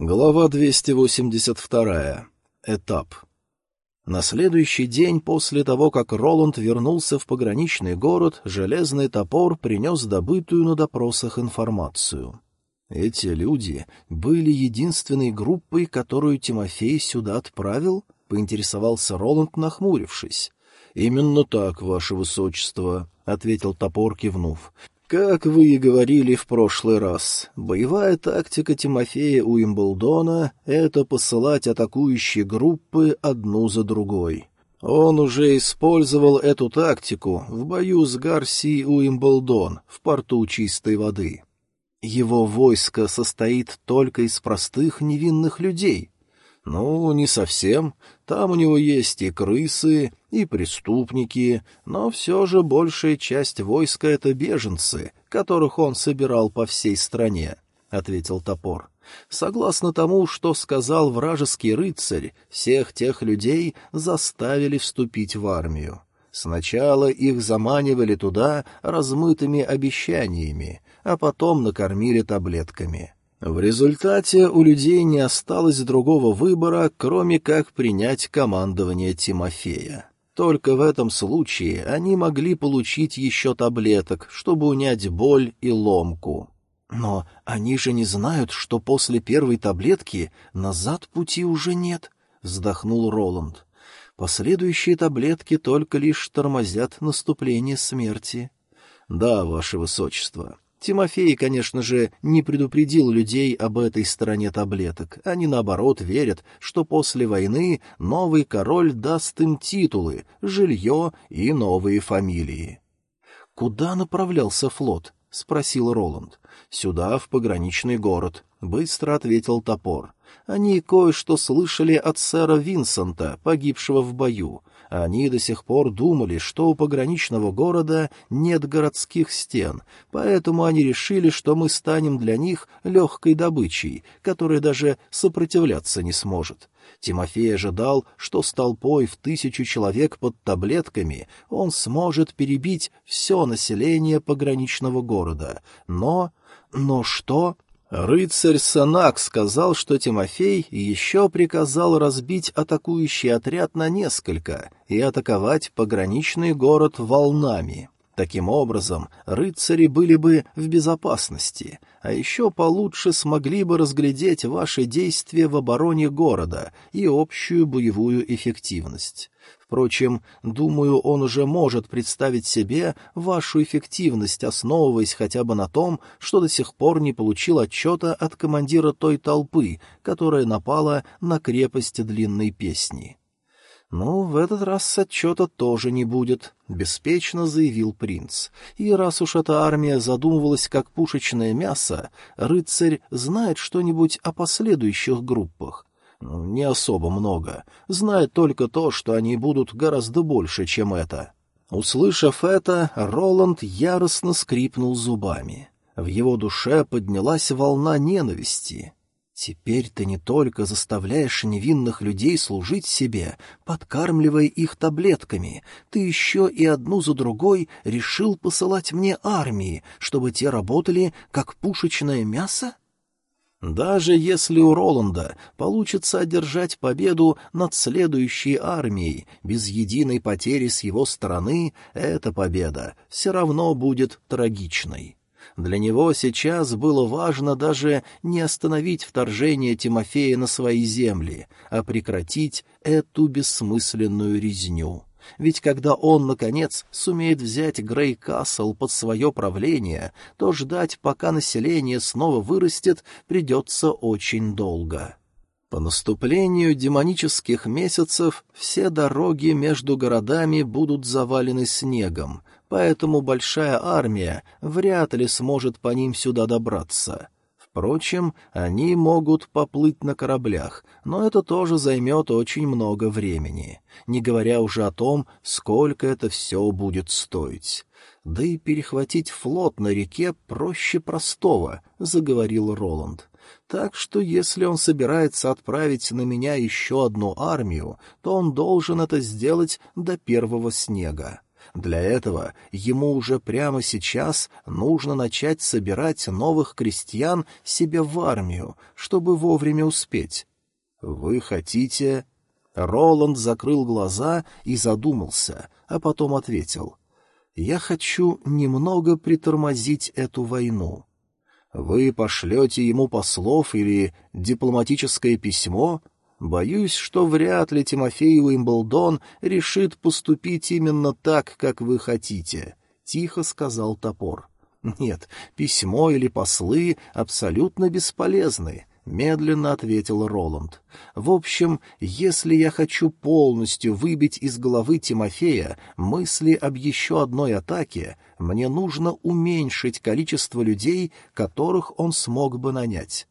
Глава 282. Этап. На следующий день после того, как Роланд вернулся в пограничный город, железный топор принес добытую на допросах информацию. Эти люди были единственной группой, которую Тимофей сюда отправил, поинтересовался Роланд, нахмурившись. «Именно так, ваше высочество», — ответил топор, кивнув. Как вы и говорили в прошлый раз, боевая тактика Тимофея Уимблдона — это посылать атакующие группы одну за другой. Он уже использовал эту тактику в бою с Гарси Уимблдон в порту чистой воды. Его войско состоит только из простых невинных людей. Ну, не совсем. Там у него есть и крысы, и преступники, но все же большая часть войска — это беженцы, которых он собирал по всей стране, — ответил топор. Согласно тому, что сказал вражеский рыцарь, всех тех людей заставили вступить в армию. Сначала их заманивали туда размытыми обещаниями, а потом накормили таблетками — в результате у людей не осталось другого выбора, кроме как принять командование Тимофея. Только в этом случае они могли получить еще таблеток, чтобы унять боль и ломку. «Но они же не знают, что после первой таблетки назад пути уже нет», — вздохнул Роланд. «Последующие таблетки только лишь тормозят наступление смерти». «Да, ваше высочество», Тимофей, конечно же, не предупредил людей об этой стороне таблеток. Они, наоборот, верят, что после войны новый король даст им титулы, жилье и новые фамилии. «Куда направлялся флот?» — спросил Роланд. «Сюда, в пограничный город», — быстро ответил топор. Они кое-что слышали от сэра Винсента, погибшего в бою, они до сих пор думали, что у пограничного города нет городских стен, поэтому они решили, что мы станем для них легкой добычей, которая даже сопротивляться не сможет. Тимофей ожидал, что с толпой в тысячу человек под таблетками он сможет перебить все население пограничного города. Но... но что... Рыцарь Санак сказал, что Тимофей еще приказал разбить атакующий отряд на несколько и атаковать пограничный город волнами. Таким образом, рыцари были бы в безопасности, а еще получше смогли бы разглядеть ваши действия в обороне города и общую боевую эффективность. Впрочем, думаю, он уже может представить себе вашу эффективность, основываясь хотя бы на том, что до сих пор не получил отчета от командира той толпы, которая напала на крепость длинной песни. «Ну, в этот раз отчета тоже не будет», — беспечно заявил принц. «И раз уж эта армия задумывалась как пушечное мясо, рыцарь знает что-нибудь о последующих группах, не особо много. Знает только то, что они будут гораздо больше, чем это. Услышав это, Роланд яростно скрипнул зубами. В его душе поднялась волна ненависти. «Теперь ты не только заставляешь невинных людей служить себе, подкармливая их таблетками, ты еще и одну за другой решил посылать мне армии, чтобы те работали как пушечное мясо?» Даже если у Роланда получится одержать победу над следующей армией без единой потери с его стороны, эта победа все равно будет трагичной. Для него сейчас было важно даже не остановить вторжение Тимофея на свои земли, а прекратить эту бессмысленную резню. Ведь когда он, наконец, сумеет взять Грей Касл под свое правление, то ждать, пока население снова вырастет, придется очень долго. По наступлению демонических месяцев все дороги между городами будут завалены снегом, поэтому большая армия вряд ли сможет по ним сюда добраться. Впрочем, они могут поплыть на кораблях, но это тоже займет очень много времени, не говоря уже о том, сколько это все будет стоить. Да и перехватить флот на реке проще простого, — заговорил Роланд. Так что если он собирается отправить на меня еще одну армию, то он должен это сделать до первого снега. Для этого ему уже прямо сейчас нужно начать собирать новых крестьян себе в армию, чтобы вовремя успеть. «Вы хотите...» Роланд закрыл глаза и задумался, а потом ответил. «Я хочу немного притормозить эту войну. Вы пошлете ему послов или дипломатическое письмо? Боюсь, что вряд ли Тимофей Уимблдон решит поступить именно так, как вы хотите», — тихо сказал топор. «Нет, письмо или послы абсолютно бесполезны медленно ответил Роланд. В общем, если я хочу полностью выбить из головы Тимофея мысли об еще одной атаке, мне нужно уменьшить количество людей, которых он смог бы нанять.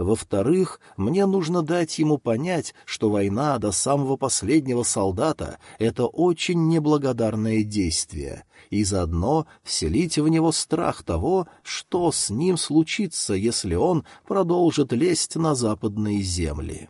Во-вторых, мне нужно дать ему понять, что война до самого последнего солдата — это очень неблагодарное действие, и заодно вселить в него страх того, что с ним случится, если он продолжит лезть на западные земли.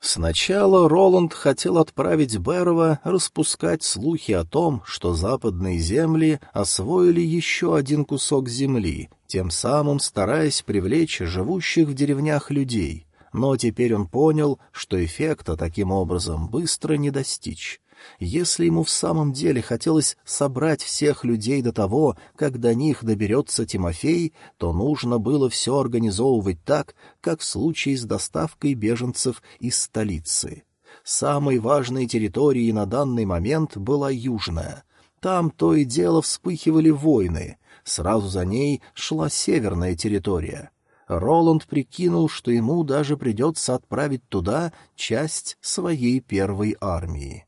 Сначала Роланд хотел отправить Берова распускать слухи о том, что западные земли освоили еще один кусок земли, тем самым стараясь привлечь живущих в деревнях людей. Но теперь он понял, что эффекта таким образом быстро не достичь. Если ему в самом деле хотелось собрать всех людей до того, как до них доберется Тимофей, то нужно было все организовывать так, как в случае с доставкой беженцев из столицы. Самой важной территорией на данный момент была южная. Там то и дело вспыхивали войны. Сразу за ней шла северная территория. Роланд прикинул, что ему даже придется отправить туда часть своей первой армии.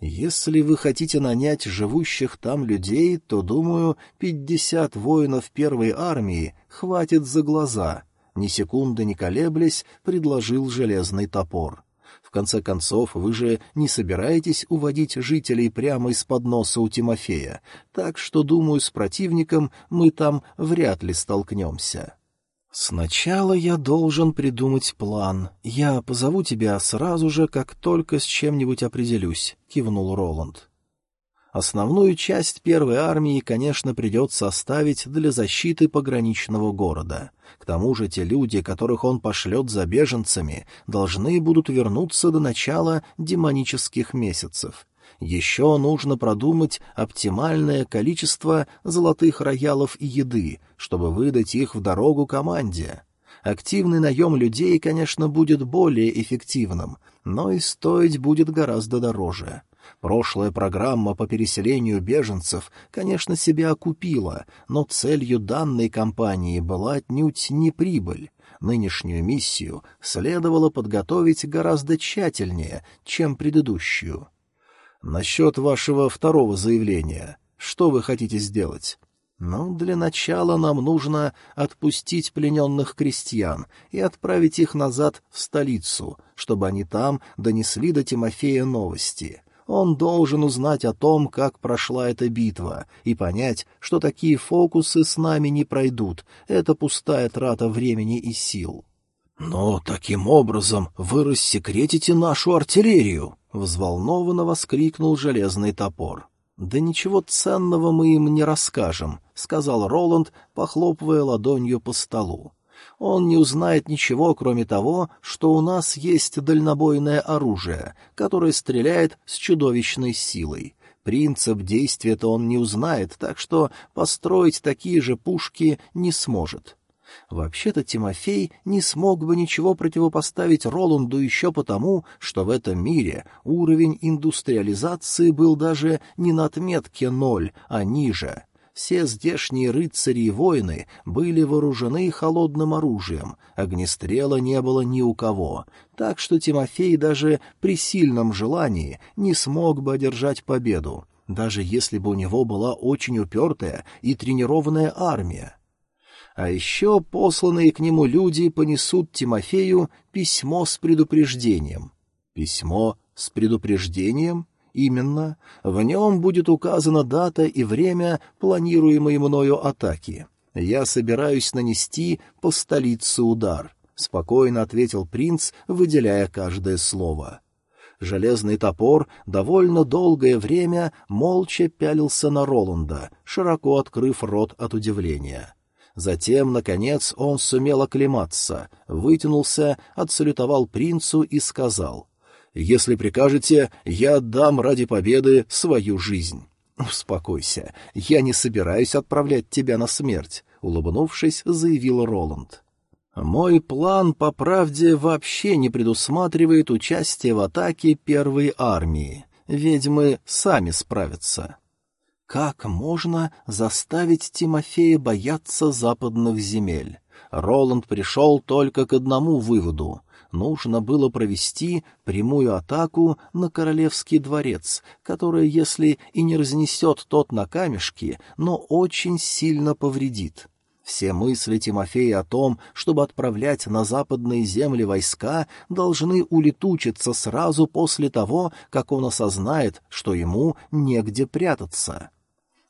Если вы хотите нанять живущих там людей, то, думаю, пятьдесят воинов первой армии хватит за глаза. Ни секунды не колеблясь, предложил железный топор. В конце концов, вы же не собираетесь уводить жителей прямо из-под носа у Тимофея, так что, думаю, с противником мы там вряд ли столкнемся. «Сначала я должен придумать план. Я позову тебя сразу же, как только с чем-нибудь определюсь», — кивнул Роланд. Основную часть первой армии, конечно, придется оставить для защиты пограничного города. К тому же те люди, которых он пошлет за беженцами, должны будут вернуться до начала демонических месяцев. Еще нужно продумать оптимальное количество золотых роялов и еды, чтобы выдать их в дорогу команде. Активный наем людей, конечно, будет более эффективным, но и стоить будет гораздо дороже. Прошлая программа по переселению беженцев, конечно, себя окупила, но целью данной кампании была отнюдь не прибыль. Нынешнюю миссию следовало подготовить гораздо тщательнее, чем предыдущую. Насчет вашего второго заявления. Что вы хотите сделать? Ну, для начала нам нужно отпустить плененных крестьян и отправить их назад в столицу, чтобы они там донесли до Тимофея новости. Он должен узнать о том, как прошла эта битва, и понять, что такие фокусы с нами не пройдут. Это пустая трата времени и сил. «Но таким образом вы рассекретите нашу артиллерию!» — взволнованно воскликнул железный топор. «Да ничего ценного мы им не расскажем», — сказал Роланд, похлопывая ладонью по столу. «Он не узнает ничего, кроме того, что у нас есть дальнобойное оружие, которое стреляет с чудовищной силой. Принцип действия-то он не узнает, так что построить такие же пушки не сможет». Вообще-то Тимофей не смог бы ничего противопоставить Роланду еще потому, что в этом мире уровень индустриализации был даже не на отметке ноль, а ниже. Все здешние рыцари и воины были вооружены холодным оружием, огнестрела не было ни у кого, так что Тимофей даже при сильном желании не смог бы одержать победу, даже если бы у него была очень упертая и тренированная армия. А еще посланные к нему люди понесут Тимофею письмо с предупреждением. Письмо с предупреждением? Именно. В нем будет указана дата и время планируемой мною атаки. Я собираюсь нанести по столице удар, — спокойно ответил принц, выделяя каждое слово. — Железный топор довольно долгое время молча пялился на Роланда, широко открыв рот от удивления. Затем, наконец, он сумел оклематься, вытянулся, отсалютовал принцу и сказал, «Если прикажете, я отдам ради победы свою жизнь». «Успокойся, я не собираюсь отправлять тебя на смерть», — улыбнувшись, заявил Роланд. Мой план, по правде, вообще не предусматривает участие в атаке первой армии. Ведьмы сами справятся. Как можно заставить Тимофея бояться западных земель? Роланд пришел только к одному выводу. Нужно было провести прямую атаку на королевский дворец, которая, если и не разнесет тот на камешки, но очень сильно повредит. Все мысли Тимофея о том, чтобы отправлять на западные земли войска, должны улетучиться сразу после того, как он осознает, что ему негде прятаться.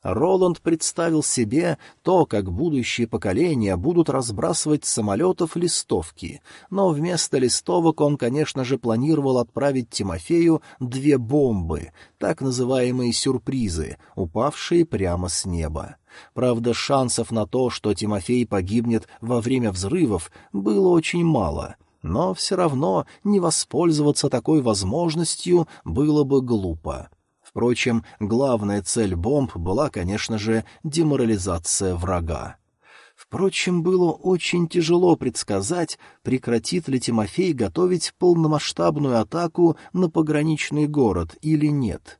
Роланд представил себе то, как будущие поколения будут разбрасывать с самолетов листовки, но вместо листовок он, конечно же, планировал отправить Тимофею две бомбы, так называемые сюрпризы, упавшие прямо с неба. Правда, шансов на то, что Тимофей погибнет во время взрывов, было очень мало, но все равно не воспользоваться такой возможностью было бы глупо. Впрочем, главная цель бомб была, конечно же, деморализация врага. Впрочем, было очень тяжело предсказать, прекратит ли Тимофей готовить полномасштабную атаку на пограничный город или нет.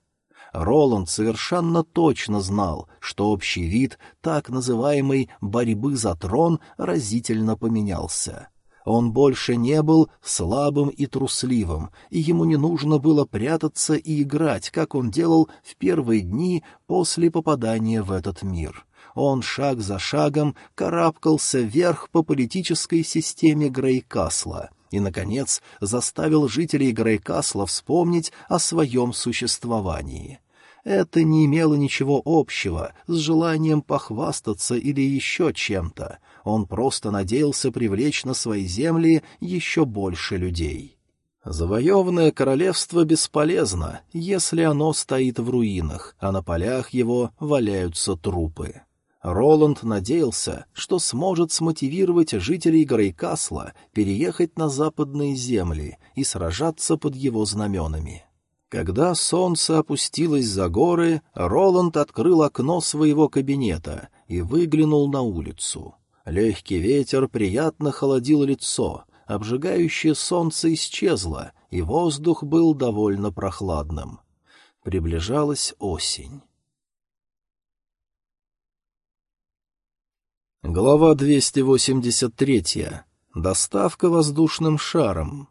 Роланд совершенно точно знал, что общий вид так называемой «борьбы за трон» разительно поменялся. Он больше не был слабым и трусливым, и ему не нужно было прятаться и играть, как он делал в первые дни после попадания в этот мир. Он шаг за шагом карабкался вверх по политической системе Грейкасла и, наконец, заставил жителей Грейкасла вспомнить о своем существовании. Это не имело ничего общего с желанием похвастаться или еще чем-то. Он просто надеялся привлечь на свои земли еще больше людей. Завоеванное королевство бесполезно, если оно стоит в руинах, а на полях его валяются трупы. Роланд надеялся, что сможет смотивировать жителей Грейкасла переехать на западные земли и сражаться под его знаменами. Когда солнце опустилось за горы, Роланд открыл окно своего кабинета и выглянул на улицу. Легкий ветер приятно холодил лицо, обжигающее солнце исчезло, и воздух был довольно прохладным. Приближалась осень. Глава 283. Доставка воздушным шаром.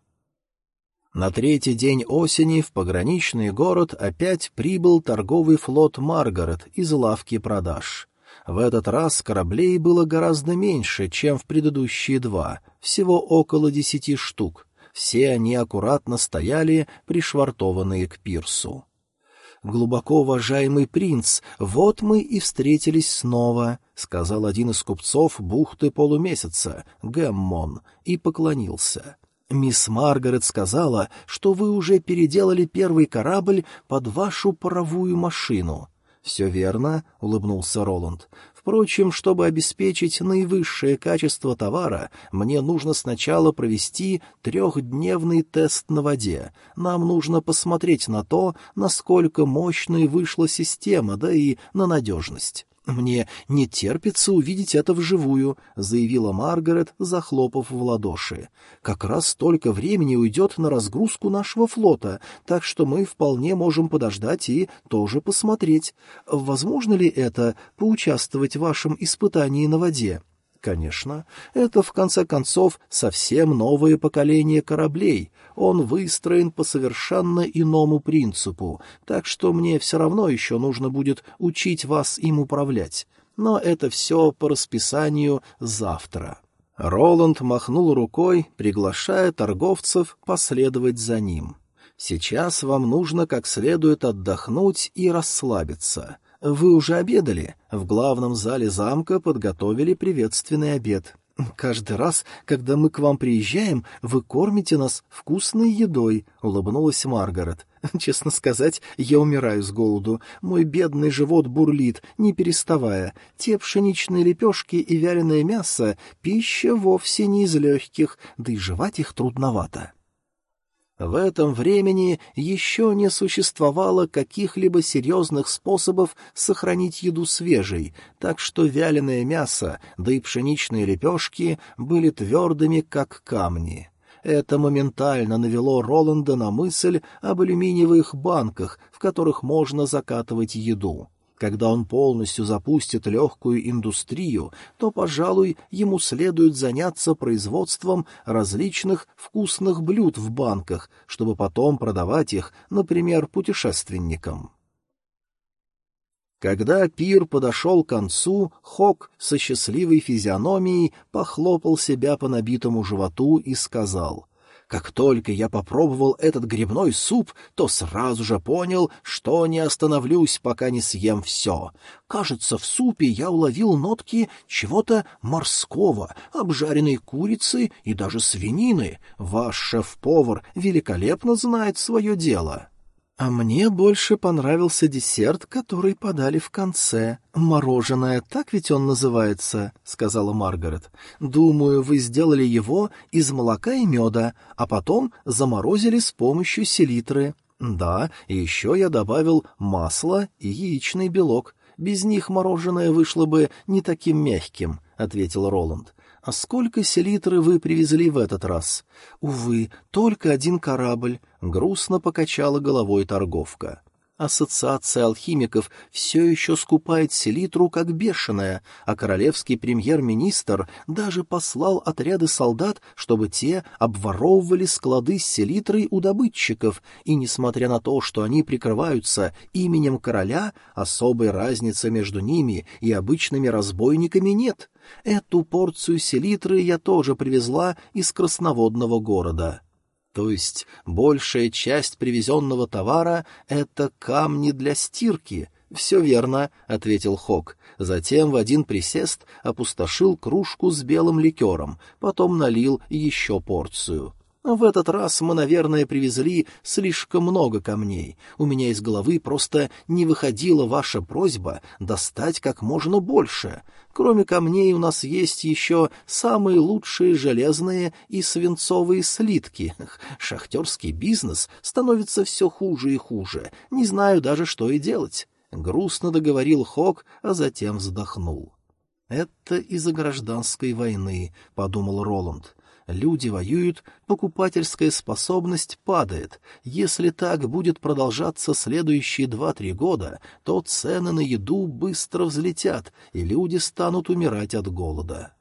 На третий день осени в пограничный город опять прибыл торговый флот «Маргарет» из лавки продаж. В этот раз кораблей было гораздо меньше, чем в предыдущие два, всего около десяти штук. Все они аккуратно стояли, пришвартованные к пирсу. «Глубоко уважаемый принц, вот мы и встретились снова», — сказал один из купцов бухты полумесяца, Гэммон, и поклонился. Мисс Маргарет сказала, что вы уже переделали первый корабль под вашу паровую машину. Все верно, улыбнулся Роланд. Впрочем, чтобы обеспечить наивысшее качество товара, мне нужно сначала провести трехдневный тест на воде. Нам нужно посмотреть на то, насколько мощной вышла система, да и на надежность. «Мне не терпится увидеть это вживую», — заявила Маргарет, захлопав в ладоши. «Как раз столько времени уйдет на разгрузку нашего флота, так что мы вполне можем подождать и тоже посмотреть. Возможно ли это — поучаствовать в вашем испытании на воде?» Конечно, это, в конце концов, совсем новое поколение кораблей. Он выстроен по совершенно иному принципу, так что мне все равно еще нужно будет учить вас им управлять. Но это все по расписанию завтра». Роланд махнул рукой, приглашая торговцев последовать за ним. «Сейчас вам нужно как следует отдохнуть и расслабиться». «Вы уже обедали? В главном зале замка подготовили приветственный обед. «Каждый раз, когда мы к вам приезжаем, вы кормите нас вкусной едой», — улыбнулась Маргарет. «Честно сказать, я умираю с голоду. Мой бедный живот бурлит, не переставая. Те пшеничные лепешки и вяленое мясо — пища вовсе не из легких, да и жевать их трудновато». В этом времени еще не существовало каких-либо серьезных способов сохранить еду свежей, так что вяленое мясо, да и пшеничные лепешки были твердыми, как камни. Это моментально навело Роланда на мысль об алюминиевых банках, в которых можно закатывать еду. Когда он полностью запустит легкую индустрию, то, пожалуй, ему следует заняться производством различных вкусных блюд в банках, чтобы потом продавать их, например, путешественникам. Когда пир подошел к концу, Хок со счастливой физиономией похлопал себя по набитому животу и сказал — как только я попробовал этот грибной суп, то сразу же понял, что не остановлюсь, пока не съем все. Кажется, в супе я уловил нотки чего-то морского, обжаренной курицы и даже свинины. Ваш шеф-повар великолепно знает свое дело. «А мне больше понравился десерт, который подали в конце. Мороженое, так ведь он называется», — сказала Маргарет. «Думаю, вы сделали его из молока и меда, а потом заморозили с помощью селитры. Да, и еще я добавил масло и яичный белок. Без них мороженое вышло бы не таким мягким», — ответил Роланд. «А сколько селитры вы привезли в этот раз?» «Увы, только один корабль», — грустно покачала головой торговка. Ассоциация алхимиков все еще скупает селитру как бешеная, а королевский премьер-министр даже послал отряды солдат, чтобы те обворовывали склады с селитрой у добытчиков, и, несмотря на то, что они прикрываются именем короля, особой разницы между ними и обычными разбойниками нет. Эту порцию селитры я тоже привезла из красноводного города. То есть большая часть привезенного товара — это камни для стирки. «Все верно», — ответил Хок. Затем в один присест опустошил кружку с белым ликером, потом налил еще порцию. В этот раз мы, наверное, привезли слишком много камней. У меня из головы просто не выходила ваша просьба достать как можно больше. Кроме камней у нас есть еще самые лучшие железные и свинцовые слитки. Шахтерский бизнес становится все хуже и хуже. Не знаю даже, что и делать. Грустно договорил Хок, а затем вздохнул. «Это из-за гражданской войны», — подумал Роланд люди воюют, покупательская способность падает. Если так будет продолжаться следующие два-три года, то цены на еду быстро взлетят, и люди станут умирать от голода.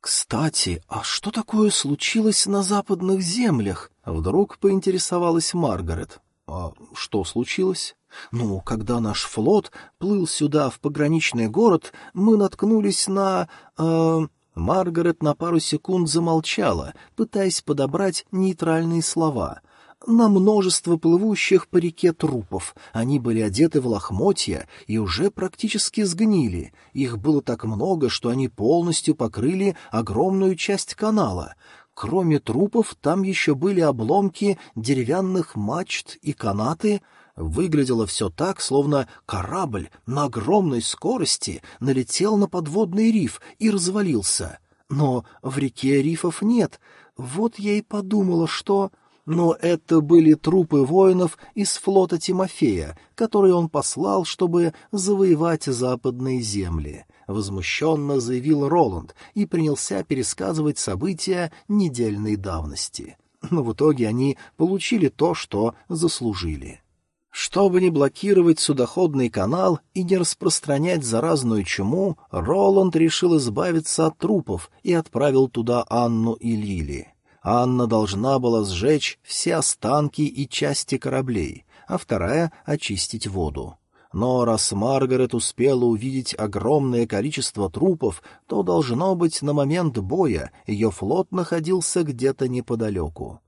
«Кстати, а что такое случилось на западных землях?» — вдруг поинтересовалась Маргарет. «А что случилось?» «Ну, когда наш флот плыл сюда, в пограничный город, мы наткнулись на... Э, Маргарет на пару секунд замолчала, пытаясь подобрать нейтральные слова. На множество плывущих по реке трупов. Они были одеты в лохмотья и уже практически сгнили. Их было так много, что они полностью покрыли огромную часть канала. Кроме трупов, там еще были обломки деревянных мачт и канаты — Выглядело все так, словно корабль на огромной скорости налетел на подводный риф и развалился. Но в реке рифов нет. Вот я и подумала, что... Но это были трупы воинов из флота Тимофея, которые он послал, чтобы завоевать западные земли. Возмущенно заявил Роланд и принялся пересказывать события недельной давности. Но в итоге они получили то, что заслужили. Чтобы не блокировать судоходный канал и не распространять заразную чуму, Роланд решил избавиться от трупов и отправил туда Анну и Лили. Анна должна была сжечь все останки и части кораблей, а вторая — очистить воду. Но раз Маргарет успела увидеть огромное количество трупов, то, должно быть, на момент боя ее флот находился где-то неподалеку.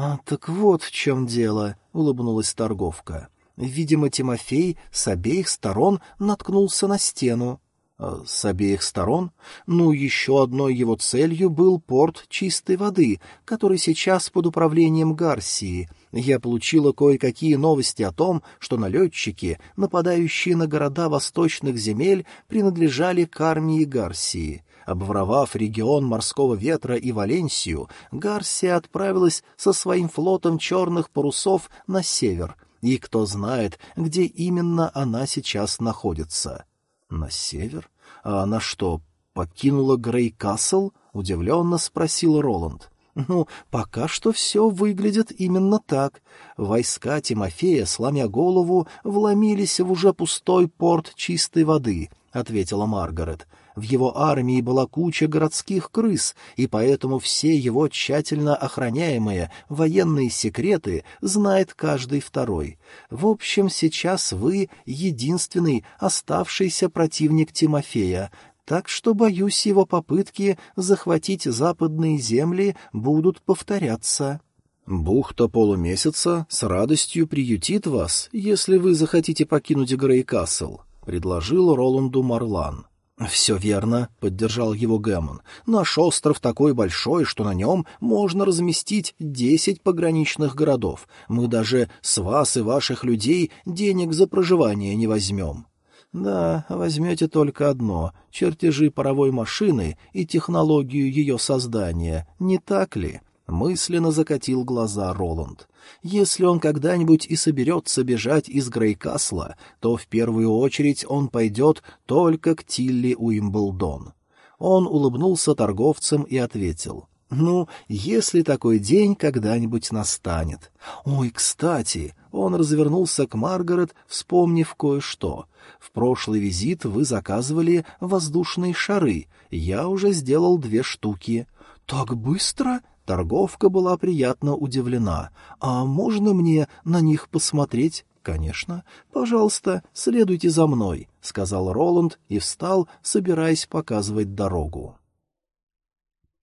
«А так вот в чем дело», — улыбнулась торговка. Видимо, Тимофей с обеих сторон наткнулся на стену. А с обеих сторон? Ну, еще одной его целью был порт чистой воды, который сейчас под управлением Гарсии. Я получила кое-какие новости о том, что налетчики, нападающие на города восточных земель, принадлежали к армии Гарсии. Обворовав регион морского ветра и Валенсию, Гарсия отправилась со своим флотом черных парусов на север, и кто знает, где именно она сейчас находится. «На север? А она что, покинула Грейкасл?» — удивленно спросил Роланд. «Ну, пока что все выглядит именно так. Войска Тимофея, сломя голову, вломились в уже пустой порт чистой воды», — ответила Маргарет. В его армии была куча городских крыс, и поэтому все его тщательно охраняемые военные секреты знает каждый второй. В общем, сейчас вы единственный оставшийся противник Тимофея, так что, боюсь, его попытки захватить западные земли будут повторяться. Бухта полумесяца с радостью приютит вас, если вы захотите покинуть Грейкасл, — предложил Роланду Марлан. «Все верно», — поддержал его Гэммон. «Наш остров такой большой, что на нем можно разместить десять пограничных городов. Мы даже с вас и ваших людей денег за проживание не возьмем». «Да, возьмете только одно — чертежи паровой машины и технологию ее создания, не так ли?» Мысленно закатил глаза Роланд. Если он когда-нибудь и соберется бежать из Грейкасла, то в первую очередь он пойдет только к Тилли Уимблдон. Он улыбнулся торговцам и ответил. «Ну, если такой день когда-нибудь настанет. Ой, кстати!» Он развернулся к Маргарет, вспомнив кое-что. «В прошлый визит вы заказывали воздушные шары. Я уже сделал две штуки». «Так быстро?» Торговка была приятно удивлена. «А можно мне на них посмотреть?» «Конечно. Пожалуйста, следуйте за мной», — сказал Роланд и встал, собираясь показывать дорогу.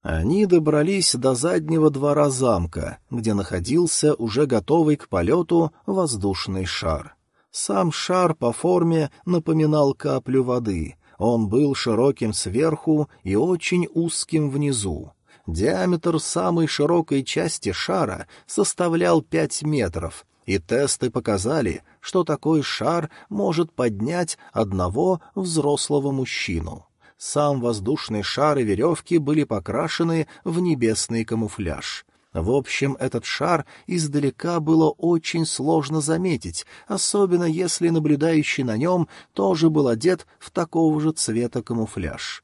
Они добрались до заднего двора замка, где находился уже готовый к полету воздушный шар. Сам шар по форме напоминал каплю воды. Он был широким сверху и очень узким внизу. Диаметр самой широкой части шара составлял 5 метров, и тесты показали, что такой шар может поднять одного взрослого мужчину. Сам воздушный шар и веревки были покрашены в небесный камуфляж. В общем, этот шар издалека было очень сложно заметить, особенно если наблюдающий на нем тоже был одет в такого же цвета камуфляж.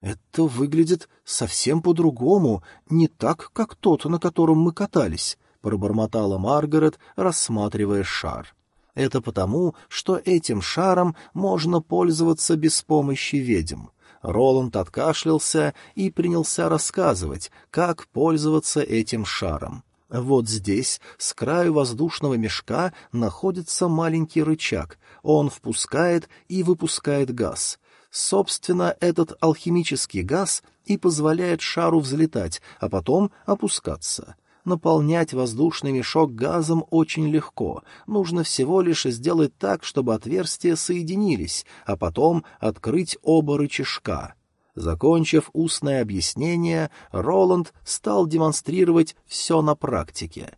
«Это выглядит совсем по-другому, не так, как тот, на котором мы катались», — пробормотала Маргарет, рассматривая шар. «Это потому, что этим шаром можно пользоваться без помощи ведьм». Роланд откашлялся и принялся рассказывать, как пользоваться этим шаром. Вот здесь, с краю воздушного мешка, находится маленький рычаг. Он впускает и выпускает газ. Собственно, этот алхимический газ и позволяет шару взлетать, а потом опускаться. Наполнять воздушный мешок газом очень легко. Нужно всего лишь сделать так, чтобы отверстия соединились, а потом открыть оба рычажка. Закончив устное объяснение, Роланд стал демонстрировать все на практике.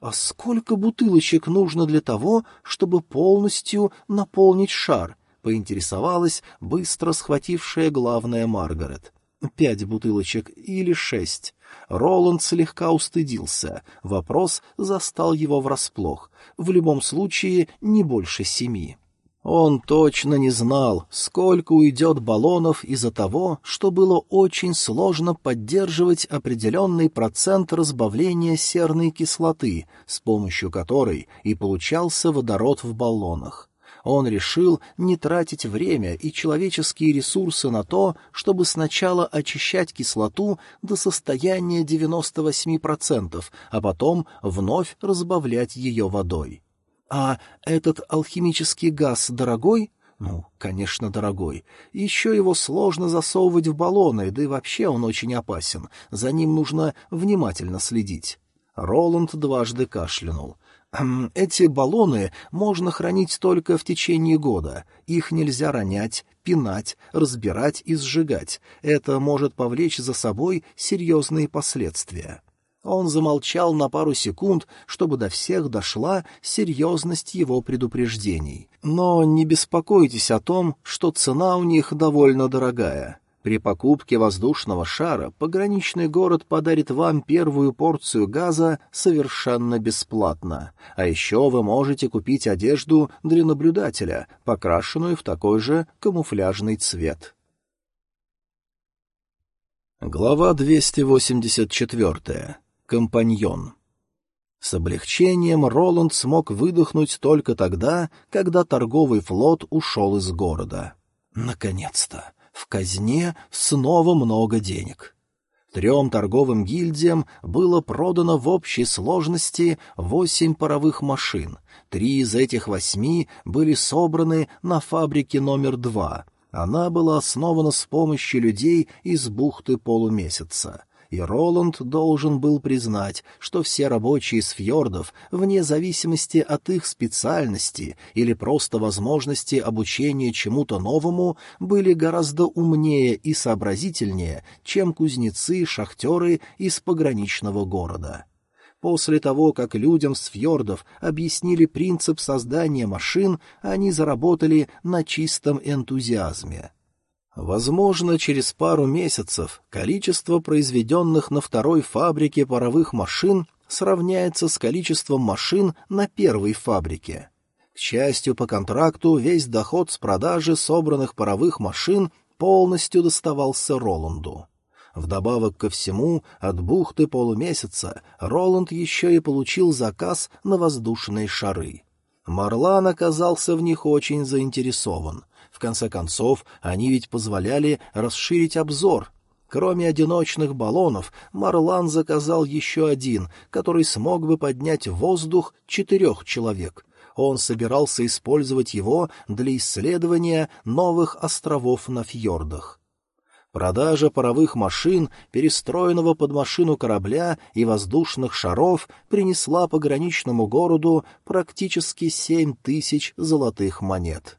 А сколько бутылочек нужно для того, чтобы полностью наполнить шар? Поинтересовалась быстро схватившая главная Маргарет. Пять бутылочек или шесть. Роланд слегка устыдился. Вопрос застал его врасплох. В любом случае, не больше семи. Он точно не знал, сколько уйдет баллонов из-за того, что было очень сложно поддерживать определенный процент разбавления серной кислоты, с помощью которой и получался водород в баллонах. Он решил не тратить время и человеческие ресурсы на то, чтобы сначала очищать кислоту до состояния 98%, а потом вновь разбавлять ее водой. А этот алхимический газ дорогой? Ну, конечно, дорогой. Еще его сложно засовывать в баллоны, да и вообще он очень опасен. За ним нужно внимательно следить. Роланд дважды кашлянул. Эти баллоны можно хранить только в течение года. Их нельзя ронять, пинать, разбирать и сжигать. Это может повлечь за собой серьезные последствия. Он замолчал на пару секунд, чтобы до всех дошла серьезность его предупреждений. Но не беспокойтесь о том, что цена у них довольно дорогая. При покупке воздушного шара пограничный город подарит вам первую порцию газа совершенно бесплатно. А еще вы можете купить одежду для наблюдателя, покрашенную в такой же камуфляжный цвет. Глава 284. Компаньон. С облегчением Роланд смог выдохнуть только тогда, когда торговый флот ушел из города. Наконец-то! Казне снова много денег. Трем торговым гильдиям было продано в общей сложности восемь паровых машин. Три из этих восьми были собраны на фабрике номер два. Она была основана с помощью людей из бухты полумесяца и Роланд должен был признать, что все рабочие с фьордов, вне зависимости от их специальности или просто возможности обучения чему-то новому, были гораздо умнее и сообразительнее, чем кузнецы, шахтеры из пограничного города. После того, как людям с фьордов объяснили принцип создания машин, они заработали на чистом энтузиазме. Возможно, через пару месяцев количество произведенных на второй фабрике паровых машин сравняется с количеством машин на первой фабрике. К счастью, по контракту весь доход с продажи собранных паровых машин полностью доставался Роланду. Вдобавок ко всему, от бухты полумесяца Роланд еще и получил заказ на воздушные шары. Марлан оказался в них очень заинтересован. В конце концов, они ведь позволяли расширить обзор. Кроме одиночных баллонов, Марлан заказал еще один, который смог бы поднять в воздух четырех человек. Он собирался использовать его для исследования новых островов на фьордах. Продажа паровых машин, перестроенного под машину корабля и воздушных шаров принесла пограничному городу практически семь тысяч золотых монет.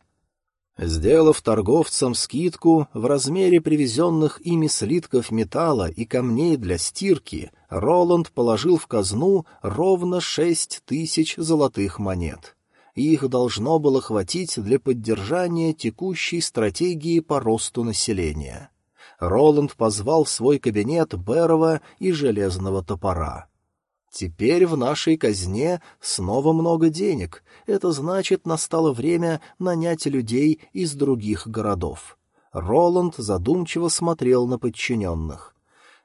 Сделав торговцам скидку в размере привезенных ими слитков металла и камней для стирки, Роланд положил в казну ровно шесть тысяч золотых монет. Их должно было хватить для поддержания текущей стратегии по росту населения. Роланд позвал в свой кабинет Берова и Железного топора. Теперь в нашей казне снова много денег. Это значит, настало время нанять людей из других городов. Роланд задумчиво смотрел на подчиненных.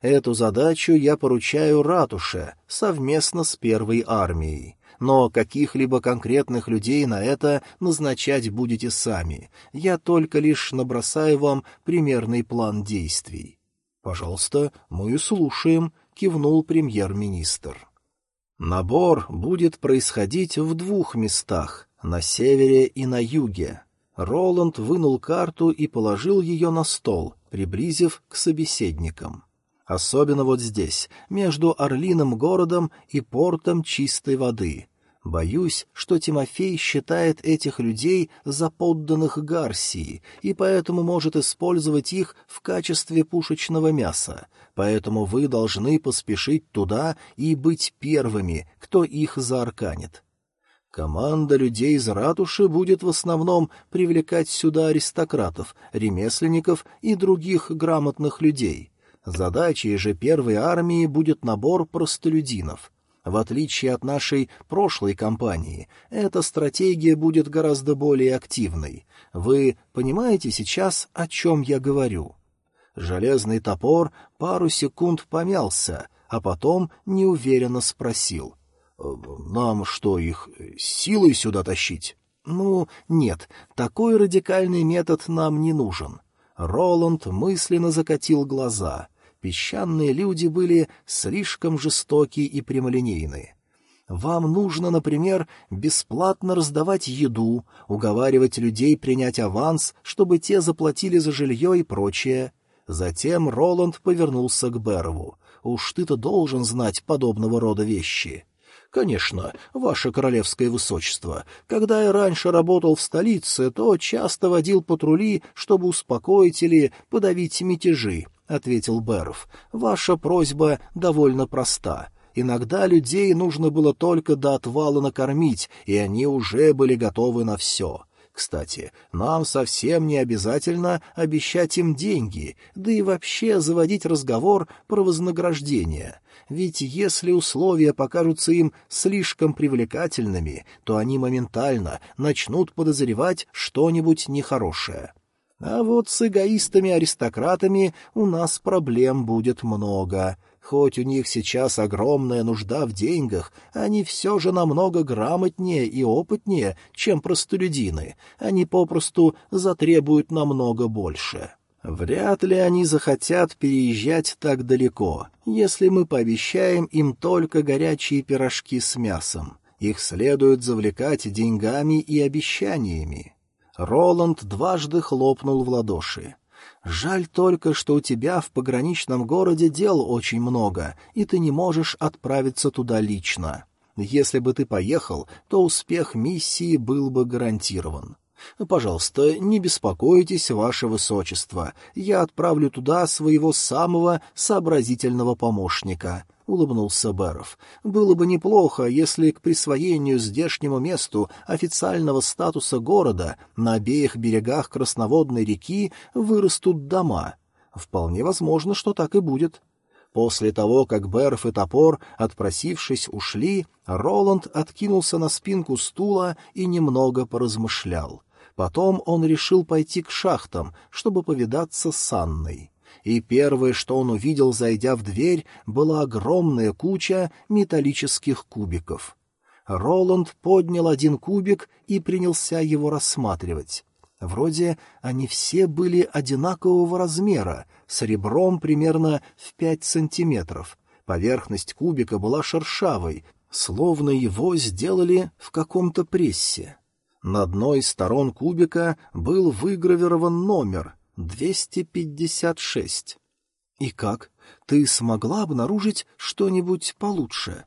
Эту задачу я поручаю ратуше совместно с первой армией. Но каких-либо конкретных людей на это назначать будете сами. Я только лишь набросаю вам примерный план действий. — Пожалуйста, мы слушаем, — кивнул премьер-министр. Набор будет происходить в двух местах, на севере и на юге. Роланд вынул карту и положил ее на стол, приблизив к собеседникам. Особенно вот здесь, между Орлиным городом и портом чистой воды. Боюсь, что Тимофей считает этих людей за подданных Гарсии и поэтому может использовать их в качестве пушечного мяса, поэтому вы должны поспешить туда и быть первыми, кто их заарканит. Команда людей из ратуши будет в основном привлекать сюда аристократов, ремесленников и других грамотных людей. Задачей же первой армии будет набор простолюдинов — в отличие от нашей прошлой кампании, эта стратегия будет гораздо более активной. Вы понимаете сейчас, о чем я говорю?» Железный топор пару секунд помялся, а потом неуверенно спросил. «Э, «Нам что, их силой сюда тащить?» «Ну, нет, такой радикальный метод нам не нужен». Роланд мысленно закатил глаза — Песчаные люди были слишком жестоки и прямолинейны. Вам нужно, например, бесплатно раздавать еду, уговаривать людей принять аванс, чтобы те заплатили за жилье и прочее. Затем Роланд повернулся к Берву. «Уж ты-то должен знать подобного рода вещи». «Конечно, ваше королевское высочество. Когда я раньше работал в столице, то часто водил патрули, чтобы успокоить или подавить мятежи», — ответил Беров. «Ваша просьба довольно проста. Иногда людей нужно было только до отвала накормить, и они уже были готовы на все». Кстати, нам совсем не обязательно обещать им деньги, да и вообще заводить разговор про вознаграждение. Ведь если условия покажутся им слишком привлекательными, то они моментально начнут подозревать что-нибудь нехорошее. А вот с эгоистами-аристократами у нас проблем будет много. Хоть у них сейчас огромная нужда в деньгах, они все же намного грамотнее и опытнее, чем простолюдины. Они попросту затребуют намного больше. Вряд ли они захотят переезжать так далеко, если мы пообещаем им только горячие пирожки с мясом. Их следует завлекать деньгами и обещаниями. Роланд дважды хлопнул в ладоши. Жаль только, что у тебя в пограничном городе дел очень много, и ты не можешь отправиться туда лично. Если бы ты поехал, то успех миссии был бы гарантирован. Пожалуйста, не беспокойтесь, ваше высочество. Я отправлю туда своего самого сообразительного помощника. — улыбнулся Беров. «Было бы неплохо, если к присвоению здешнему месту официального статуса города на обеих берегах Красноводной реки вырастут дома. Вполне возможно, что так и будет». После того, как Берф и топор, отпросившись, ушли, Роланд откинулся на спинку стула и немного поразмышлял. Потом он решил пойти к шахтам, чтобы повидаться с Анной и первое, что он увидел, зайдя в дверь, была огромная куча металлических кубиков. Роланд поднял один кубик и принялся его рассматривать. Вроде они все были одинакового размера, с ребром примерно в пять сантиметров. Поверхность кубика была шершавой, словно его сделали в каком-то прессе. На одной из сторон кубика был выгравирован номер 256. И как? Ты смогла обнаружить что-нибудь получше?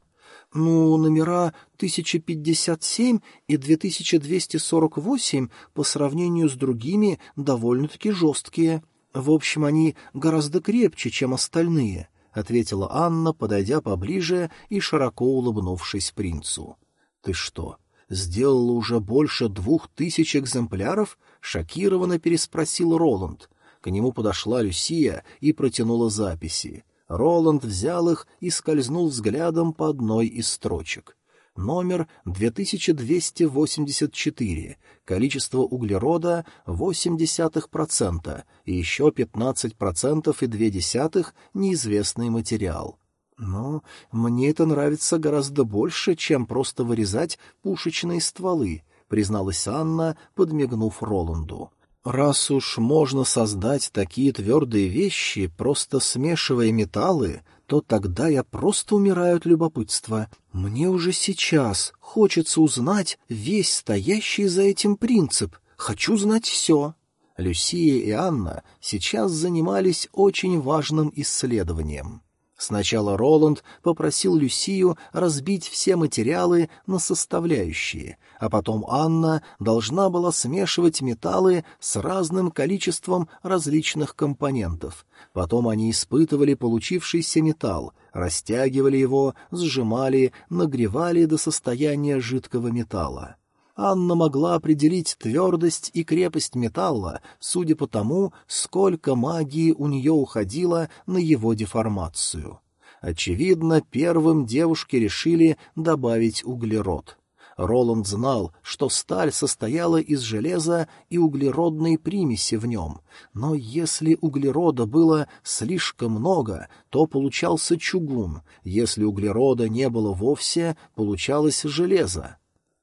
Ну, номера 1057 и 2248 по сравнению с другими довольно-таки жесткие. В общем, они гораздо крепче, чем остальные, — ответила Анна, подойдя поближе и широко улыбнувшись принцу. — Ты что, сделала уже больше двух тысяч экземпляров? — шокированно переспросил Роланд. К нему подошла Люсия и протянула записи. Роланд взял их и скользнул взглядом по одной из строчек. Номер 2284, количество углерода 0,8% и еще 15% и 0,2% неизвестный материал. Но мне это нравится гораздо больше, чем просто вырезать пушечные стволы, призналась Анна, подмигнув Роланду. Раз уж можно создать такие твердые вещи, просто смешивая металлы, то тогда я просто умираю от любопытства. Мне уже сейчас хочется узнать весь стоящий за этим принцип. Хочу знать все. Люсия и Анна сейчас занимались очень важным исследованием. Сначала Роланд попросил Люсию разбить все материалы на составляющие, а потом Анна должна была смешивать металлы с разным количеством различных компонентов. Потом они испытывали получившийся металл, растягивали его, сжимали, нагревали до состояния жидкого металла. Анна могла определить твердость и крепость металла, судя по тому, сколько магии у нее уходило на его деформацию. Очевидно, первым девушки решили добавить углерод. Роланд знал, что сталь состояла из железа и углеродной примеси в нем, но если углерода было слишком много, то получался чугун, если углерода не было вовсе, получалось железо.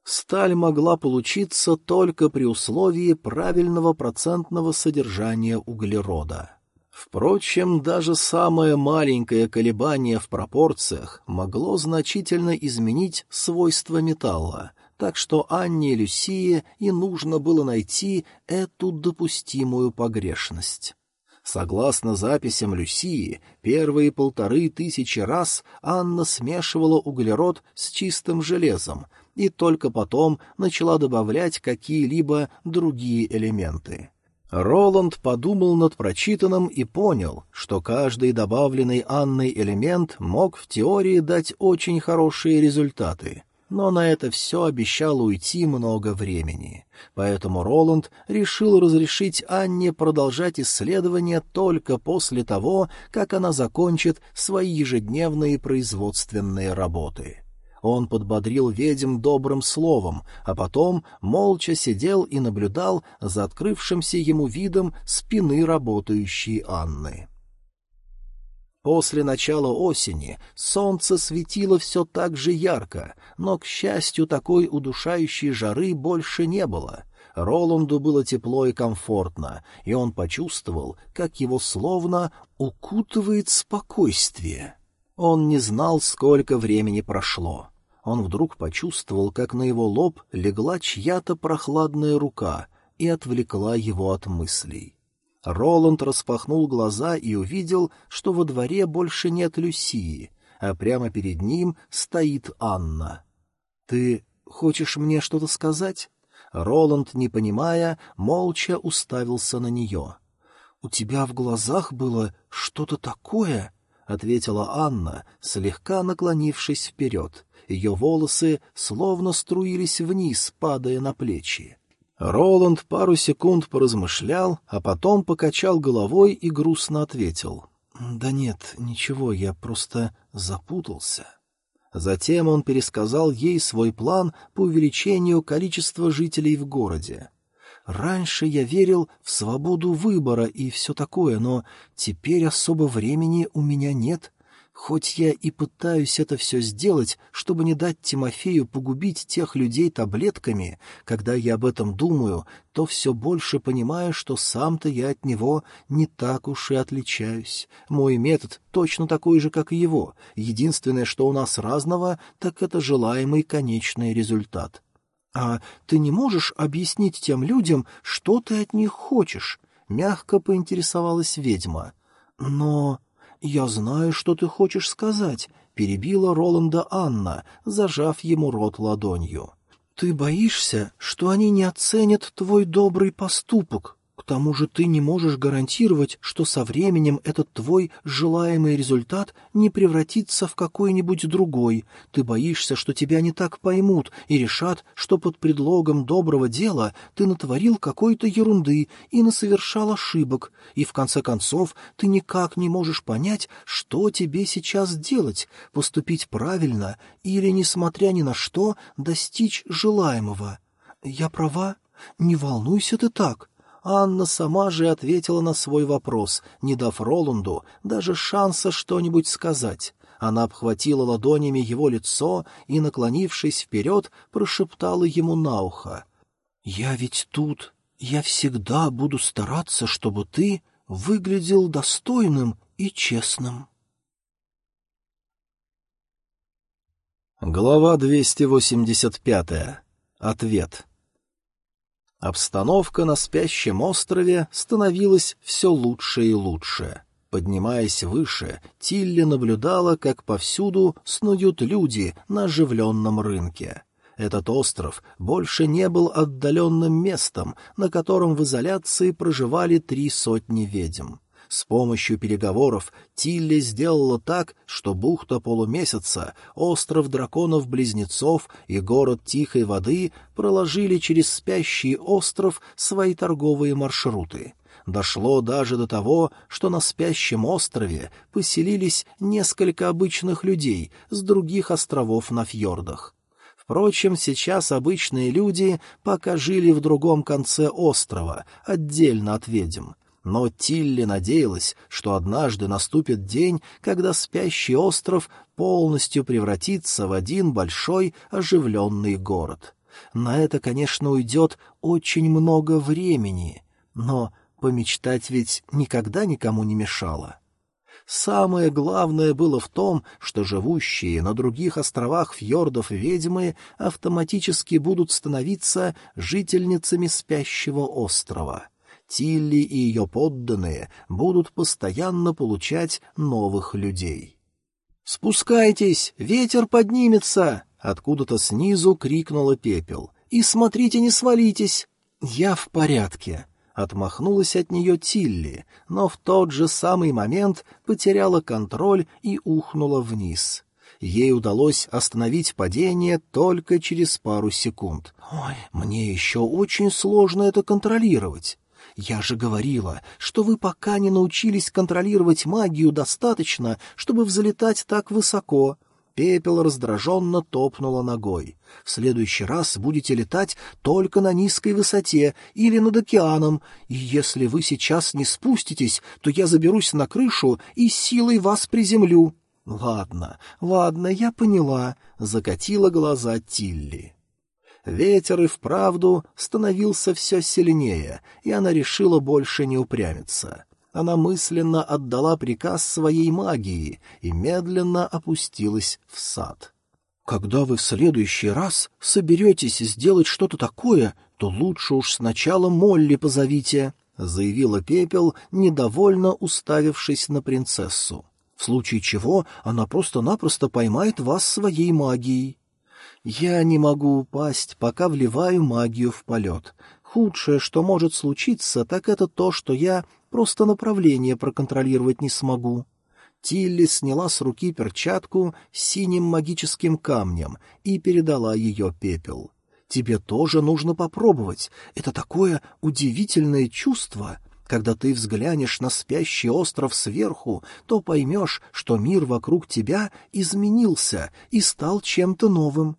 Сталь могла получиться только при условии правильного процентного содержания углерода. Впрочем, даже самое маленькое колебание в пропорциях могло значительно изменить свойства металла, так что Анне и Люсии и нужно было найти эту допустимую погрешность. Согласно записям Люсии, первые полторы тысячи раз Анна смешивала углерод с чистым железом и только потом начала добавлять какие-либо другие элементы. Роланд подумал над прочитанным и понял, что каждый добавленный Анной элемент мог в теории дать очень хорошие результаты — но на это все обещало уйти много времени. Поэтому Роланд решил разрешить Анне продолжать исследования только после того, как она закончит свои ежедневные производственные работы. Он подбодрил ведьм добрым словом, а потом молча сидел и наблюдал за открывшимся ему видом спины работающей Анны. После начала осени солнце светило все так же ярко, но, к счастью, такой удушающей жары больше не было. Роланду было тепло и комфортно, и он почувствовал, как его словно укутывает спокойствие. Он не знал, сколько времени прошло. Он вдруг почувствовал, как на его лоб легла чья-то прохладная рука и отвлекла его от мыслей. Роланд распахнул глаза и увидел, что во дворе больше нет Люсии, а прямо перед ним стоит Анна. «Ты хочешь мне что-то сказать?» Роланд, не понимая, молча уставился на нее. «У тебя в глазах было что-то такое?» — ответила Анна, слегка наклонившись вперед. Ее волосы словно струились вниз, падая на плечи. Роланд пару секунд поразмышлял, а потом покачал головой и грустно ответил. «Да нет, ничего, я просто запутался». Затем он пересказал ей свой план по увеличению количества жителей в городе. «Раньше я верил в свободу выбора и все такое, но теперь особо времени у меня нет. Хоть я и пытаюсь это все сделать, чтобы не дать Тимофею погубить тех людей таблетками, когда я об этом думаю, то все больше понимаю, что сам-то я от него не так уж и отличаюсь. Мой метод точно такой же, как и его. Единственное, что у нас разного, так это желаемый конечный результат. А ты не можешь объяснить тем людям, что ты от них хочешь? Мягко поинтересовалась ведьма. Но... «Я знаю, что ты хочешь сказать», — перебила Роланда Анна, зажав ему рот ладонью. «Ты боишься, что они не оценят твой добрый поступок, к тому же ты не можешь гарантировать, что со временем этот твой желаемый результат не превратится в какой-нибудь другой. Ты боишься, что тебя не так поймут и решат, что под предлогом доброго дела ты натворил какой-то ерунды и насовершал ошибок, и в конце концов ты никак не можешь понять, что тебе сейчас делать, поступить правильно или, несмотря ни на что, достичь желаемого. Я права? Не волнуйся ты так». Анна сама же ответила на свой вопрос, не дав Роланду даже шанса что-нибудь сказать. Она обхватила ладонями его лицо и, наклонившись вперед, прошептала ему на ухо. «Я ведь тут. Я всегда буду стараться, чтобы ты выглядел достойным и честным». Глава 285. Ответ. Обстановка на спящем острове становилась все лучше и лучше. Поднимаясь выше, Тилли наблюдала, как повсюду снуют люди на оживленном рынке. Этот остров больше не был отдаленным местом, на котором в изоляции проживали три сотни ведьм. С помощью переговоров Тилли сделала так, что бухта полумесяца, остров драконов-близнецов и город Тихой воды проложили через спящий остров свои торговые маршруты. Дошло даже до того, что на спящем острове поселились несколько обычных людей с других островов на фьордах. Впрочем, сейчас обычные люди пока жили в другом конце острова, отдельно от ведьм. Но Тилли надеялась, что однажды наступит день, когда спящий остров полностью превратится в один большой оживленный город. На это, конечно, уйдет очень много времени, но помечтать ведь никогда никому не мешало. Самое главное было в том, что живущие на других островах фьордов ведьмы автоматически будут становиться жительницами спящего острова — Тилли и ее подданные будут постоянно получать новых людей. «Спускайтесь! Ветер поднимется!» — откуда-то снизу крикнула пепел. «И смотрите, не свалитесь!» «Я в порядке!» — отмахнулась от нее Тилли, но в тот же самый момент потеряла контроль и ухнула вниз. Ей удалось остановить падение только через пару секунд. «Ой, мне еще очень сложно это контролировать!» Я же говорила, что вы пока не научились контролировать магию достаточно, чтобы взлетать так высоко. Пепел раздраженно топнула ногой. В следующий раз будете летать только на низкой высоте или над океаном, и если вы сейчас не спуститесь, то я заберусь на крышу и силой вас приземлю. — Ладно, ладно, я поняла, — закатила глаза Тилли. Ветер и вправду становился все сильнее, и она решила больше не упрямиться. Она мысленно отдала приказ своей магии и медленно опустилась в сад. «Когда вы в следующий раз соберетесь сделать что-то такое, то лучше уж сначала Молли позовите», — заявила Пепел, недовольно уставившись на принцессу. «В случае чего она просто-напросто поймает вас своей магией». Я не могу упасть, пока вливаю магию в полет. Худшее, что может случиться, так это то, что я просто направление проконтролировать не смогу. Тилли сняла с руки перчатку с синим магическим камнем и передала ее пепел. «Тебе тоже нужно попробовать. Это такое удивительное чувство. Когда ты взглянешь на спящий остров сверху, то поймешь, что мир вокруг тебя изменился и стал чем-то новым.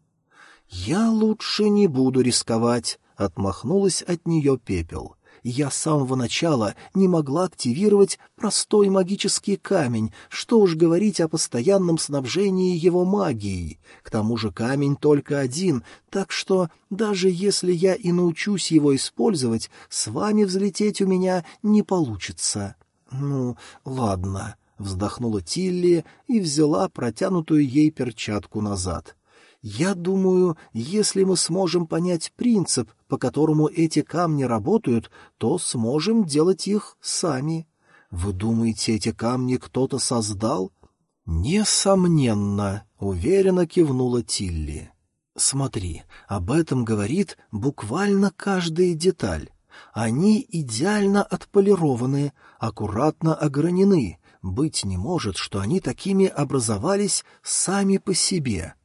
«Я лучше не буду рисковать», — отмахнулась от нее пепел. «Я с самого начала не могла активировать простой магический камень, что уж говорить о постоянном снабжении его магией. К тому же камень только один, так что даже если я и научусь его использовать, с вами взлететь у меня не получится». «Ну, ладно», — вздохнула Тилли и взяла протянутую ей перчатку назад. Я думаю, если мы сможем понять принцип, по которому эти камни работают, то сможем делать их сами. Вы думаете, эти камни кто-то создал? Несомненно, уверенно кивнула Тилли. Смотри, об этом говорит буквально каждая деталь. Они идеально отполированы, аккуратно огранены. Быть не может, что они такими образовались сами по себе.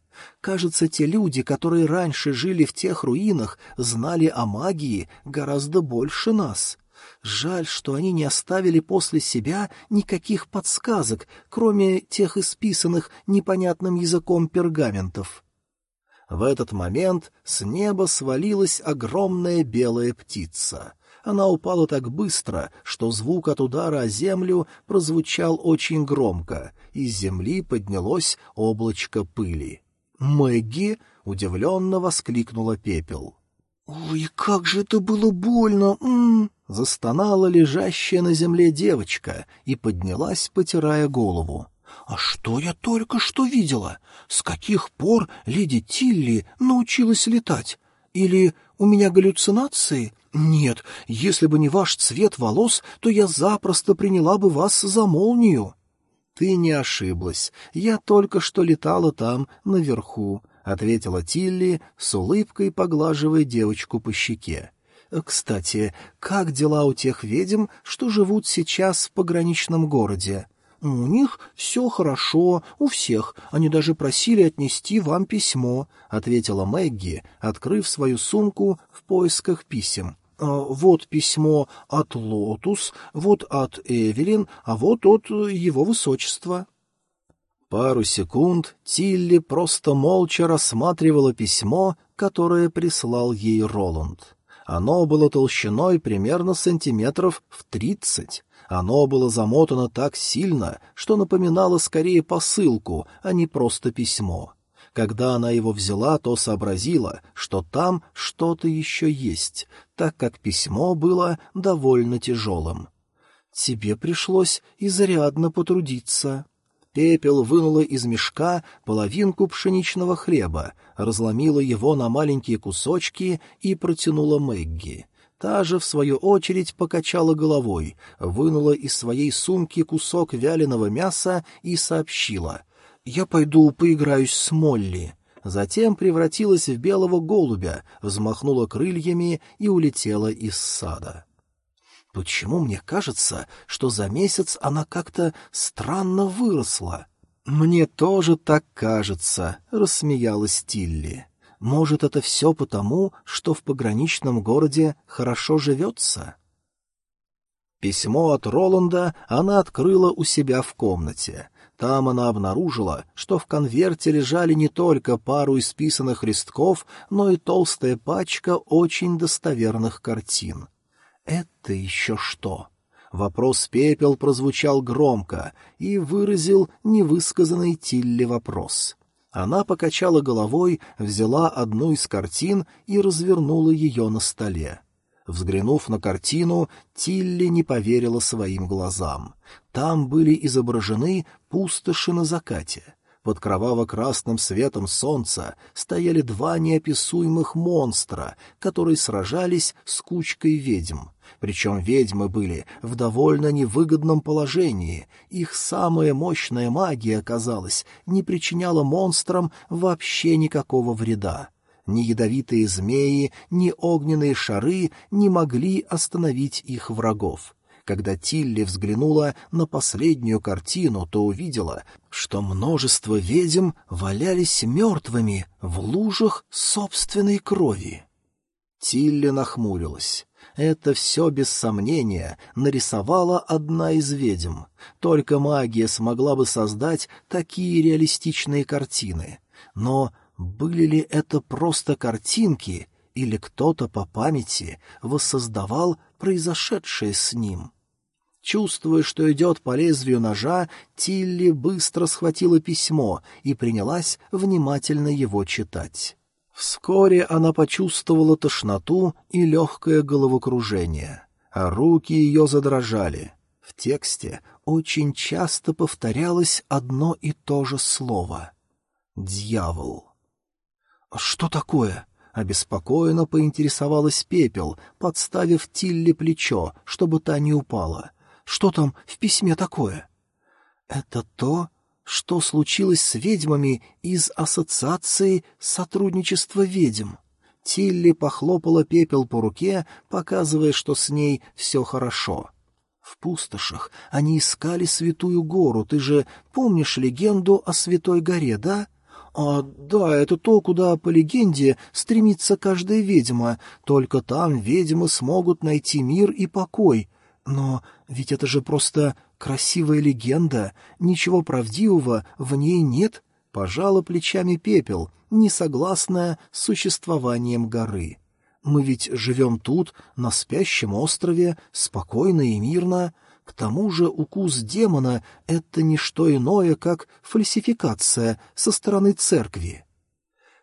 Кажется, те люди, которые раньше жили в тех руинах, знали о магии гораздо больше нас. Жаль, что они не оставили после себя никаких подсказок, кроме тех исписанных непонятным языком пергаментов. В этот момент с неба свалилась огромная белая птица. Она упала так быстро, что звук от удара о землю прозвучал очень громко, из земли поднялось облачко пыли. «Мэгги!» — удивленно воскликнула Пепел. «Ой, как же это было больно!» М -м -м Застонала лежащая на земле девочка и поднялась, потирая голову. «А что я только что видела? С каких пор леди Тилли научилась летать? Или у меня галлюцинации? Нет, если бы не ваш цвет волос, то я запросто приняла бы вас за молнию». «Ты не ошиблась. Я только что летала там, наверху», — ответила Тилли, с улыбкой поглаживая девочку по щеке. «Кстати, как дела у тех ведьм, что живут сейчас в пограничном городе?» «У них все хорошо, у всех. Они даже просили отнести вам письмо», — ответила Мэгги, открыв свою сумку в поисках писем. А, вот письмо от Лотус, вот от Эвелин, а вот от его высочества. Пару секунд Тилли просто молча рассматривала письмо, которое прислал ей Роланд. Оно было толщиной примерно сантиметров в тридцать. Оно было замотано так сильно, что напоминало скорее посылку, а не просто письмо. Когда она его взяла, то сообразила, что там что-то еще есть, так как письмо было довольно тяжелым. «Тебе пришлось изрядно потрудиться». Пепел вынула из мешка половинку пшеничного хлеба, разломила его на маленькие кусочки и протянула Мэгги. Та же, в свою очередь, покачала головой, вынула из своей сумки кусок вяленого мяса и сообщила. «Я пойду поиграюсь с Молли». Затем превратилась в белого голубя, взмахнула крыльями и улетела из сада. Почему мне кажется, что за месяц она как-то странно выросла? Мне тоже так кажется, рассмеялась Тилли. Может, это все потому, что в пограничном городе хорошо живется? Письмо от Роланда она открыла у себя в комнате. Там она обнаружила, что в конверте лежали не только пару исписанных листков, но и толстая пачка очень достоверных картин. «Это еще что?» Вопрос «пепел» прозвучал громко и выразил невысказанный Тилли вопрос. Она покачала головой, взяла одну из картин и развернула ее на столе. Взглянув на картину, Тилли не поверила своим глазам. Там были изображены пустоши на закате. Под кроваво-красным светом солнца стояли два неописуемых монстра, которые сражались с кучкой ведьм. Причем ведьмы были в довольно невыгодном положении, их самая мощная магия, казалось, не причиняла монстрам вообще никакого вреда. Ни ядовитые змеи, ни огненные шары не могли остановить их врагов. Когда Тилли взглянула на последнюю картину, то увидела, что множество ведьм валялись мертвыми в лужах собственной крови. Тилли нахмурилась. Это все, без сомнения, нарисовала одна из ведьм. Только магия смогла бы создать такие реалистичные картины. Но были ли это просто картинки, или кто-то по памяти воссоздавал произошедшее с ним? Чувствуя, что идет по лезвию ножа, Тилли быстро схватила письмо и принялась внимательно его читать. Вскоре она почувствовала тошноту и легкое головокружение, а руки ее задрожали. В тексте очень часто повторялось одно и то же слово — «дьявол». «Что такое?» — обеспокоенно поинтересовалась Пепел, подставив Тилли плечо, чтобы та не упала. «Что там в письме такое?» «Это то, что случилось с ведьмами из Ассоциации сотрудничества ведьм. Тилли похлопала пепел по руке, показывая, что с ней все хорошо. В пустошах они искали Святую Гору, ты же помнишь легенду о Святой Горе, да? А, да, это то, куда, по легенде, стремится каждая ведьма, только там ведьмы смогут найти мир и покой. Но ведь это же просто Красивая легенда, ничего правдивого в ней нет, пожала плечами пепел, не согласная с существованием горы. Мы ведь живем тут, на спящем острове, спокойно и мирно. К тому же укус демона — это не что иное, как фальсификация со стороны церкви.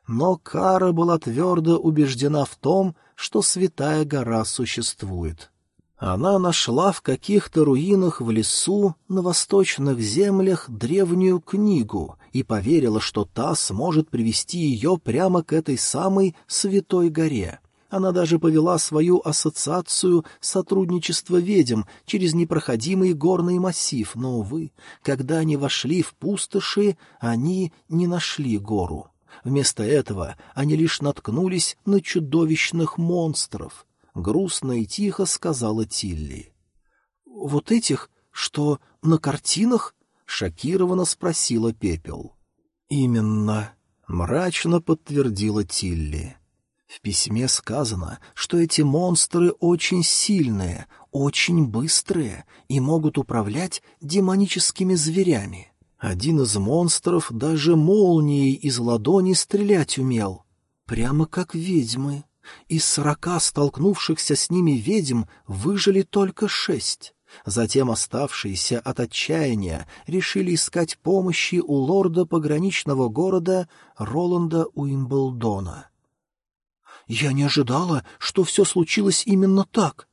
Но Кара была твердо убеждена в том, что святая гора существует. Она нашла в каких-то руинах в лесу на восточных землях древнюю книгу и поверила, что та сможет привести ее прямо к этой самой Святой горе. Она даже повела свою ассоциацию сотрудничества ведьм через непроходимый горный массив, но, увы, когда они вошли в пустоши, они не нашли гору. Вместо этого они лишь наткнулись на чудовищных монстров — грустно и тихо сказала Тилли. «Вот этих, что на картинах?» — шокированно спросила Пепел. «Именно», — мрачно подтвердила Тилли. В письме сказано, что эти монстры очень сильные, очень быстрые и могут управлять демоническими зверями. Один из монстров даже молнией из ладони стрелять умел, прямо как ведьмы. Из сорока столкнувшихся с ними ведьм выжили только шесть. Затем оставшиеся от отчаяния решили искать помощи у лорда пограничного города Роланда Уимблдона. «Я не ожидала, что все случилось именно так».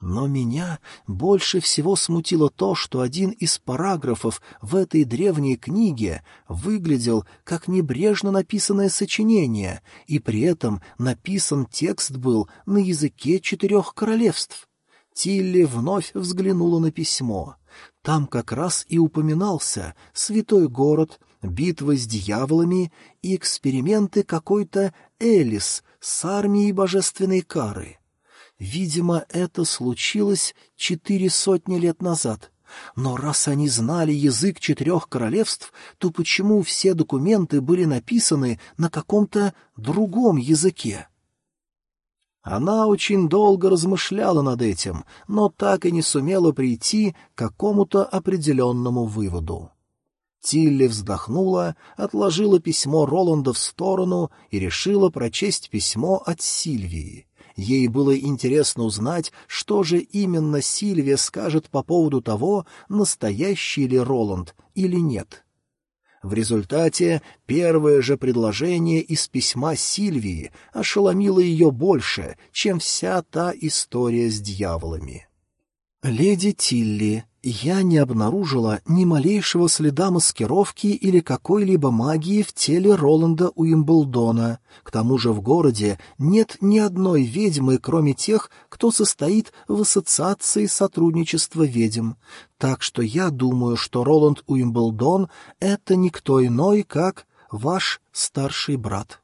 Но меня больше всего смутило то, что один из параграфов в этой древней книге выглядел как небрежно написанное сочинение, и при этом написан текст был на языке четырех королевств. Тилли вновь взглянула на письмо. Там как раз и упоминался святой город, битвы с дьяволами и эксперименты какой-то Элис с армией божественной кары. Видимо, это случилось четыре сотни лет назад. Но раз они знали язык четырех королевств, то почему все документы были написаны на каком-то другом языке? Она очень долго размышляла над этим, но так и не сумела прийти к какому-то определенному выводу. Тилли вздохнула, отложила письмо Роланда в сторону и решила прочесть письмо от Сильвии. Ей было интересно узнать, что же именно Сильвия скажет по поводу того, настоящий ли Роланд или нет. В результате первое же предложение из письма Сильвии ошеломило ее больше, чем вся та история с дьяволами. «Леди Тилли, я не обнаружила ни малейшего следа маскировки или какой-либо магии в теле Роланда Уимблдона. К тому же в городе нет ни одной ведьмы, кроме тех, кто состоит в ассоциации сотрудничества ведьм. Так что я думаю, что Роланд Уимблдон — это никто иной, как ваш старший брат.